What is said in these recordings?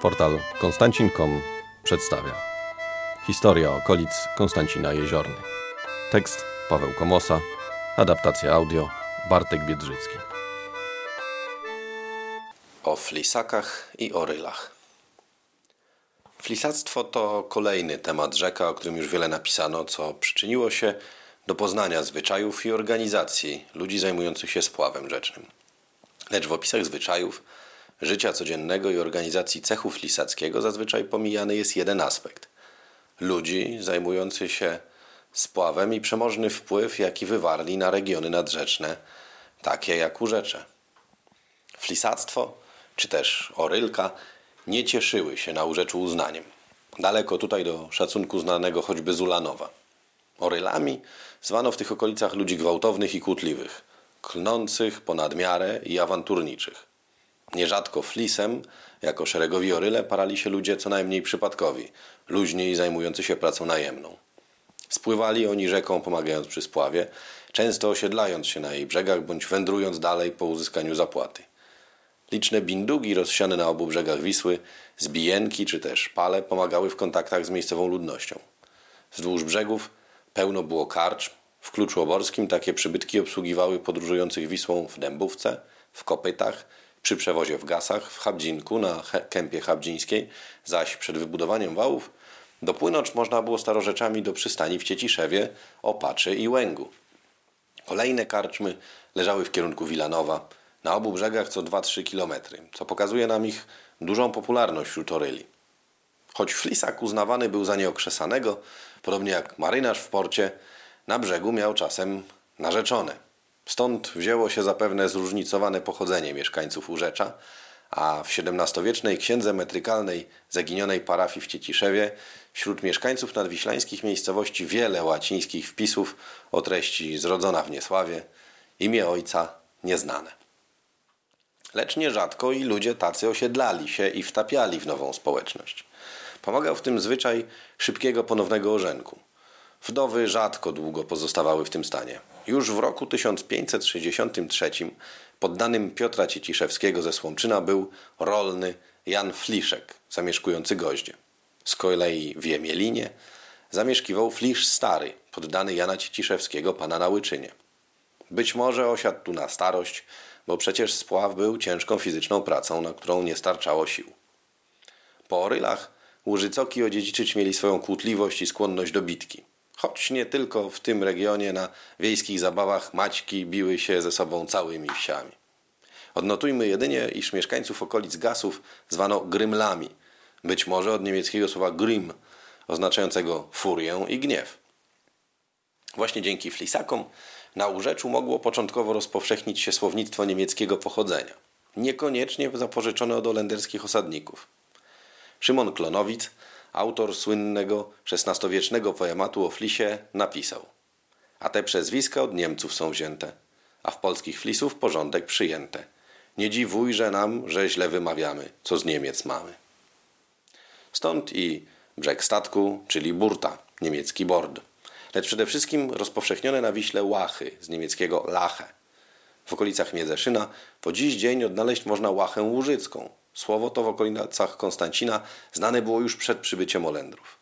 Portal konstancin.com przedstawia Historia okolic Konstancina Jeziorny. Tekst Paweł Komosa Adaptacja audio Bartek Biedrzycki. O flisakach i orylach. Flisactwo to kolejny temat rzeka, o którym już wiele napisano, co przyczyniło się do poznania zwyczajów i organizacji ludzi zajmujących się spławem rzecznym. Lecz w opisach zwyczajów życia codziennego i organizacji cechu flisackiego zazwyczaj pomijany jest jeden aspekt. Ludzi zajmujących się spławem i przemożny wpływ, jaki wywarli na regiony nadrzeczne, takie jak Urzecze. Flisactwo, czy też orylka, nie cieszyły się na Urzeczu uznaniem. Daleko tutaj do szacunku znanego choćby Zulanowa. Orylami zwano w tych okolicach ludzi gwałtownych i kłótliwych, klnących ponad miarę i awanturniczych. Nierzadko flisem, jako szeregowi oryle, parali się ludzie co najmniej przypadkowi, luźniej zajmujący się pracą najemną. Spływali oni rzeką pomagając przy spławie, często osiedlając się na jej brzegach bądź wędrując dalej po uzyskaniu zapłaty. Liczne bindugi rozsiane na obu brzegach Wisły, zbijenki czy też pale pomagały w kontaktach z miejscową ludnością. Wzdłuż brzegów pełno było karcz. W Kluczu Oborskim takie przybytki obsługiwały podróżujących Wisłą w Dębówce, w Kopytach, przy przewozie w Gasach, w Habdzinku, na kępie habdzińskiej, zaś przed wybudowaniem wałów dopłynąć można było starorzeczami do przystani w Cieciszewie, Opaczy i Łęgu. Kolejne karczmy leżały w kierunku Wilanowa, na obu brzegach co 2-3 kilometry, co pokazuje nam ich dużą popularność wśród oryli. Choć Flisak uznawany był za nieokrzesanego, podobnie jak marynarz w porcie, na brzegu miał czasem narzeczone – Stąd wzięło się zapewne zróżnicowane pochodzenie mieszkańców Urzecza, a w XVII-wiecznej księdze metrykalnej zaginionej parafii w Cieciszewie wśród mieszkańców nadwiślańskich miejscowości wiele łacińskich wpisów o treści zrodzona w Niesławie, imię ojca nieznane. Lecz nierzadko i ludzie tacy osiedlali się i wtapiali w nową społeczność. Pomagał w tym zwyczaj szybkiego ponownego orzenku. Wdowy rzadko długo pozostawały w tym stanie. Już w roku 1563 poddanym Piotra Cieciszewskiego ze Słomczyna był rolny Jan Fliszek, zamieszkujący Goździe. Z kolei w Jemielinie zamieszkiwał Flisz Stary, poddany Jana Cieciszewskiego, pana na Łyczynie. Być może osiadł tu na starość, bo przecież spław był ciężką fizyczną pracą, na którą nie starczało sił. Po Orylach Łużycoki odziedziczyć mieli swoją kłótliwość i skłonność do bitki. Choć nie tylko w tym regionie na wiejskich zabawach maćki biły się ze sobą całymi wsiami. Odnotujmy jedynie, iż mieszkańców okolic Gasów zwano grymlami, być może od niemieckiego słowa grim, oznaczającego furię i gniew. Właśnie dzięki flisakom na Urzeczu mogło początkowo rozpowszechnić się słownictwo niemieckiego pochodzenia, niekoniecznie zapożyczone od holenderskich osadników. Szymon Klonowic autor słynnego XVI-wiecznego poematu o flisie, napisał A te przezwiska od Niemców są wzięte, a w polskich flisów porządek przyjęte. Nie dziwujże nam, że źle wymawiamy, co z Niemiec mamy. Stąd i brzeg statku, czyli burta, niemiecki bord. Lecz przede wszystkim rozpowszechnione na Wiśle łachy, z niemieckiego lache. W okolicach Miedzeszyna po dziś dzień odnaleźć można łachę łużycką, Słowo to w okolicach Konstancina znane było już przed przybyciem Olendrów.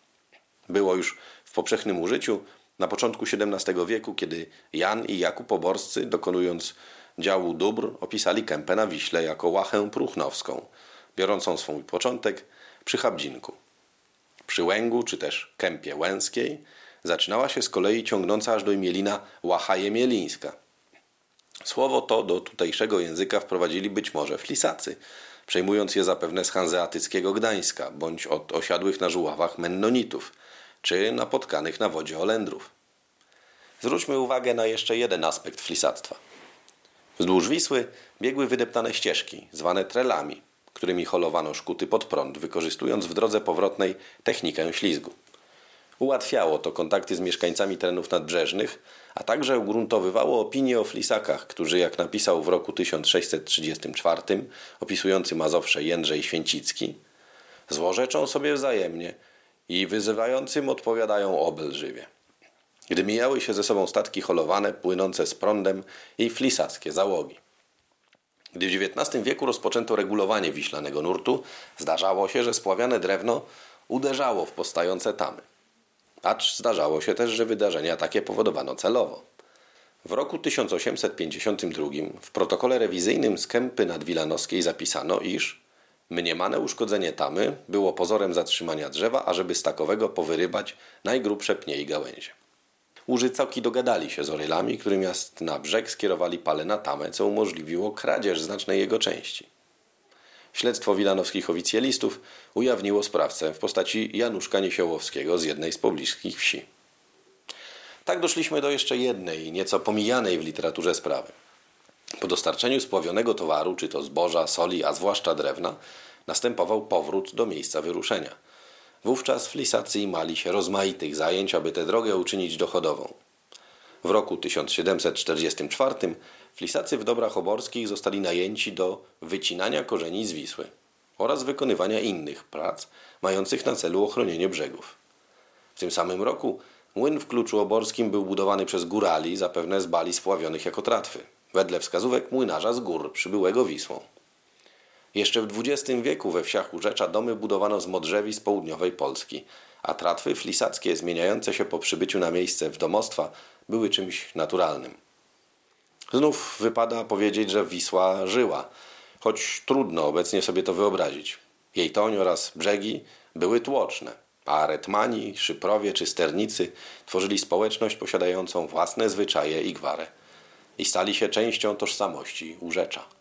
Było już w powszechnym użyciu na początku XVII wieku, kiedy Jan i Jakub Oborscy, dokonując działu dóbr, opisali kępę na Wiśle jako łachę pruchnowską, biorącą swój początek przy Habdzinku. Przy Łęgu, czy też kępie łęskiej, zaczynała się z kolei ciągnąca aż do Imielina łacha jemielińska. Słowo to do tutejszego języka wprowadzili być może flisacy – przejmując je zapewne z hanzeatyckiego Gdańska, bądź od osiadłych na żuławach Mennonitów, czy napotkanych na wodzie Olendrów. Zwróćmy uwagę na jeszcze jeden aspekt flisactwa. Wzdłuż Wisły biegły wydeptane ścieżki, zwane trelami, którymi holowano szkuty pod prąd, wykorzystując w drodze powrotnej technikę ślizgu. Ułatwiało to kontakty z mieszkańcami terenów nadbrzeżnych, a także ugruntowywało opinie o flisakach, którzy, jak napisał w roku 1634, opisujący Mazowsze Jędrzej Święcicki, złorzeczą sobie wzajemnie i wyzywającym odpowiadają obelżywie. Gdy mijały się ze sobą statki holowane, płynące z prądem i flisackie załogi. Gdy w XIX wieku rozpoczęto regulowanie wiślanego nurtu, zdarzało się, że spławiane drewno uderzało w powstające tamy. Acz zdarzało się też, że wydarzenia takie powodowano celowo. W roku 1852 w protokole rewizyjnym z Kępy nadwilanowskiej zapisano, iż mniemane uszkodzenie tamy było pozorem zatrzymania drzewa, ażeby z takowego powyrybać najgrubsze pnie i gałęzie. Łużycoki dogadali się z orylami, którzy miast na brzeg skierowali pale na tamę, co umożliwiło kradzież znacznej jego części. Śledztwo wilanowskich oficjalistów ujawniło sprawcę w postaci Januszka Niesiołowskiego z jednej z pobliskich wsi. Tak doszliśmy do jeszcze jednej, nieco pomijanej w literaturze sprawy. Po dostarczeniu spławionego towaru, czy to zboża, soli, a zwłaszcza drewna, następował powrót do miejsca wyruszenia. Wówczas flisacy mali się rozmaitych zajęć, aby tę drogę uczynić dochodową. W roku 1744 flisacy w Dobrach Oborskich zostali najęci do wycinania korzeni z Wisły oraz wykonywania innych prac mających na celu ochronienie brzegów. W tym samym roku młyn w Kluczu Oborskim był budowany przez górali, zapewne z bali spławionych jako tratwy, wedle wskazówek młynarza z gór przybyłego Wisłą. Jeszcze w XX wieku we wsiach Urzecza domy budowano z modrzewi z południowej Polski, a tratwy flisackie zmieniające się po przybyciu na miejsce w domostwa były czymś naturalnym. Znów wypada powiedzieć, że Wisła żyła, choć trudno obecnie sobie to wyobrazić. Jej toń oraz brzegi były tłoczne, a retmani, szyprowie czy sternicy tworzyli społeczność posiadającą własne zwyczaje i gwarę i stali się częścią tożsamości Urzecza.